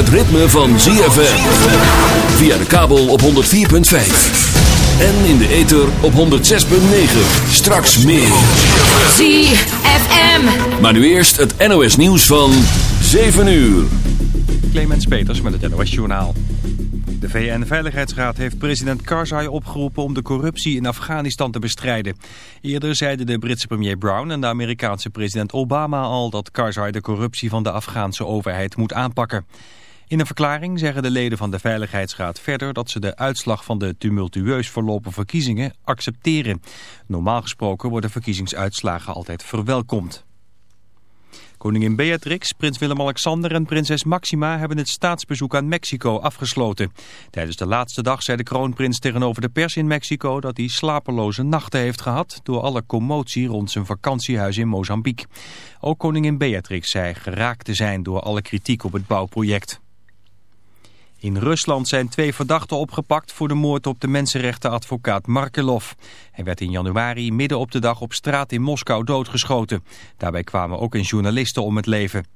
Het ritme van ZFM. Via de kabel op 104.5. En in de ether op 106.9. Straks meer. ZFM. Maar nu eerst het NOS nieuws van 7 uur. Clemens Peters met het NOS Journaal. De VN-veiligheidsraad heeft president Karzai opgeroepen om de corruptie in Afghanistan te bestrijden. Eerder zeiden de Britse premier Brown en de Amerikaanse president Obama al dat Karzai de corruptie van de Afghaanse overheid moet aanpakken. In een verklaring zeggen de leden van de Veiligheidsraad verder dat ze de uitslag van de tumultueus verlopen verkiezingen accepteren. Normaal gesproken worden verkiezingsuitslagen altijd verwelkomd. Koningin Beatrix, prins Willem-Alexander en prinses Maxima hebben het staatsbezoek aan Mexico afgesloten. Tijdens de laatste dag zei de kroonprins tegenover de pers in Mexico dat hij slapeloze nachten heeft gehad door alle commotie rond zijn vakantiehuis in Mozambique. Ook koningin Beatrix zei geraakt te zijn door alle kritiek op het bouwproject. In Rusland zijn twee verdachten opgepakt voor de moord op de mensenrechtenadvocaat Markelov. Hij werd in januari midden op de dag op straat in Moskou doodgeschoten. Daarbij kwamen ook een journaliste om het leven.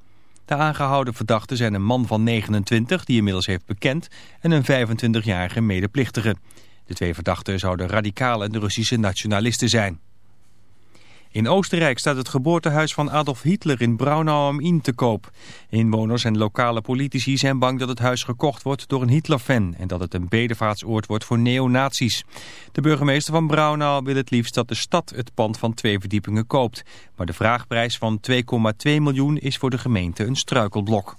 De aangehouden verdachten zijn een man van 29 die inmiddels heeft bekend en een 25-jarige medeplichtige. De twee verdachten zouden radicale en Russische nationalisten zijn. In Oostenrijk staat het geboortehuis van Adolf Hitler in Braunau am Inn te koop. Inwoners en lokale politici zijn bang dat het huis gekocht wordt door een Hitlerfan... en dat het een bedevaartsoord wordt voor neonazies. De burgemeester van Braunau wil het liefst dat de stad het pand van twee verdiepingen koopt. Maar de vraagprijs van 2,2 miljoen is voor de gemeente een struikelblok.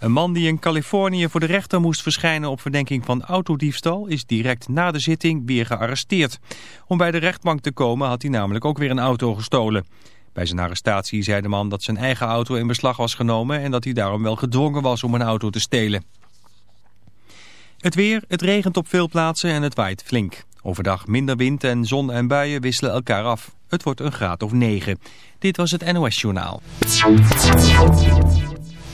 Een man die in Californië voor de rechter moest verschijnen op verdenking van autodiefstal is direct na de zitting weer gearresteerd. Om bij de rechtbank te komen had hij namelijk ook weer een auto gestolen. Bij zijn arrestatie zei de man dat zijn eigen auto in beslag was genomen en dat hij daarom wel gedwongen was om een auto te stelen. Het weer, het regent op veel plaatsen en het waait flink. Overdag minder wind en zon en buien wisselen elkaar af. Het wordt een graad of 9. Dit was het NOS Journaal.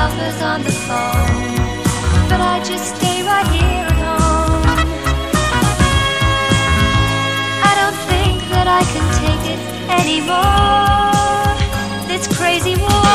lovers on the phone, but I just stay right here at home. I don't think that I can take it anymore. This crazy war.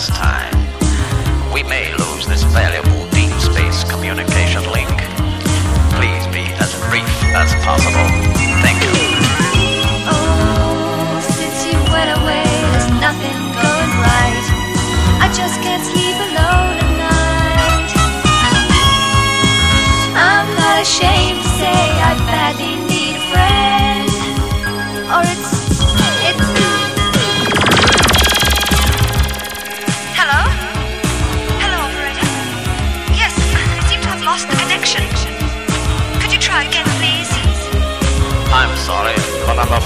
last time. We may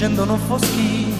scendo non foschi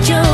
就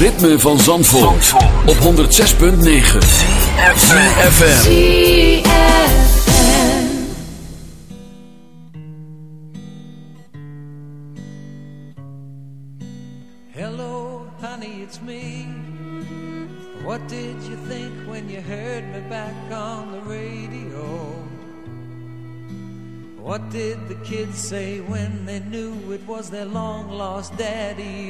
Ritme van Zandvoort, op 106.9 FM. Hello, honey, it's me. What did you think when you heard me back on the radio? What did the kids say when they knew it was their long lost daddy?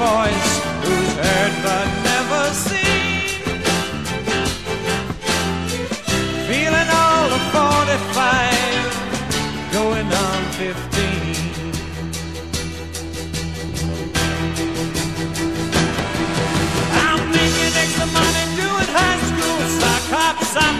voice, who's heard but never seen. Feeling all the 45, going on 15. I'm making extra money doing high school sock hops.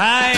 I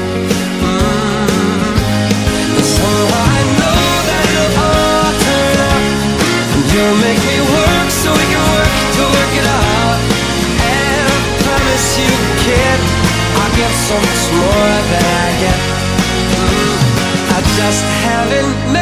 Just haven't